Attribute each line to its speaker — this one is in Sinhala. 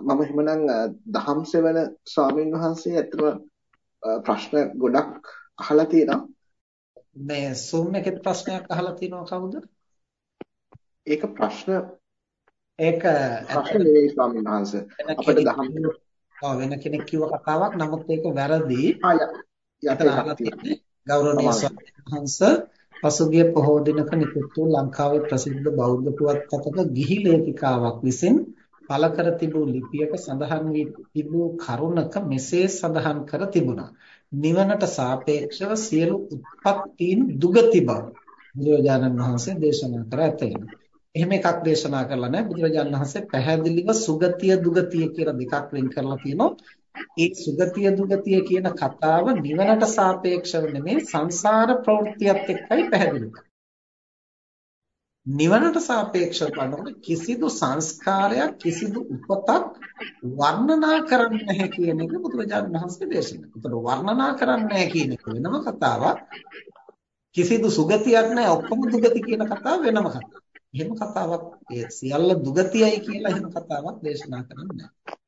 Speaker 1: මම එහෙමනම් දහම් සෙවන ස්වාමින් වහන්සේ ඇත්තම ප්‍රශ්න ගොඩක් අහලා තියෙනවා.
Speaker 2: මේ Zoom එකේ ප්‍රශ්නයක් අහලා තිනවා කවුද?
Speaker 1: ඒක ප්‍රශ්න
Speaker 2: ඒක
Speaker 1: ප්‍රශ්න නෙවෙයි ස්වාමීන් වහන්සේ. අපිට දහම්
Speaker 2: ඔව් වෙන කෙනෙක් කිව්ව කතාවක් නමුත් ඒක වැරදි. ගෞරවනීය ස්වාමීන් වහන්සේ පසුගිය පොහෝ දිනක නිකුත් වූ ලංකාවේ ප්‍රසිද්ධ බෞද්ධ පුවත්පතක ගිහි ලේඛිකාවක් විසින් පළ කර තිබූ ලිපියක සඳහන් වී තිබූ කරුණක මෙසේ සඳහන් කර තිබුණා. නිවනට සාපේක්ෂව සියලු උත්පත්තීන් දුගති බව බුදුරජාණන් වහන්සේ දේශනා කර ඇතේ. එහෙම එකක් දේශනා කරලා නැහැ. බුදුරජාණන් වහන්සේ පැහැදිලිව සුගතිය දුගතිය කියලා දෙකක් වෙන් කරලා තියෙනවා. ඒ සුගතිය දුගතිය කියන කතාව නිවනට සාපේක්ෂව නෙමෙයි සංසාර ප්‍රවෘත්තියත් එක්කයි පැහැදිලි නිවනට සාපේක්ෂව බලනකොට කිසිදු සංස්කාරයක් කිසිදු උපතක් වර්ණනා කරන්නේ නැහැ කියන එක බුදුරජාණන් වහන්සේ දේශනා කළා. ඒතකොට වර්ණනා කරන්නේ නැහැ කියන එක වෙනම කතාවක්. කිසිදු සුගතියක් නැහැ ඔක්කොම දුගති කියන කතාව වෙනම කතාවක්. එහෙම කතාවක් ඒ සියල්ල දුගතියයි කියලා එහෙම කතාවක් දේශනා කරන්නේ නැහැ.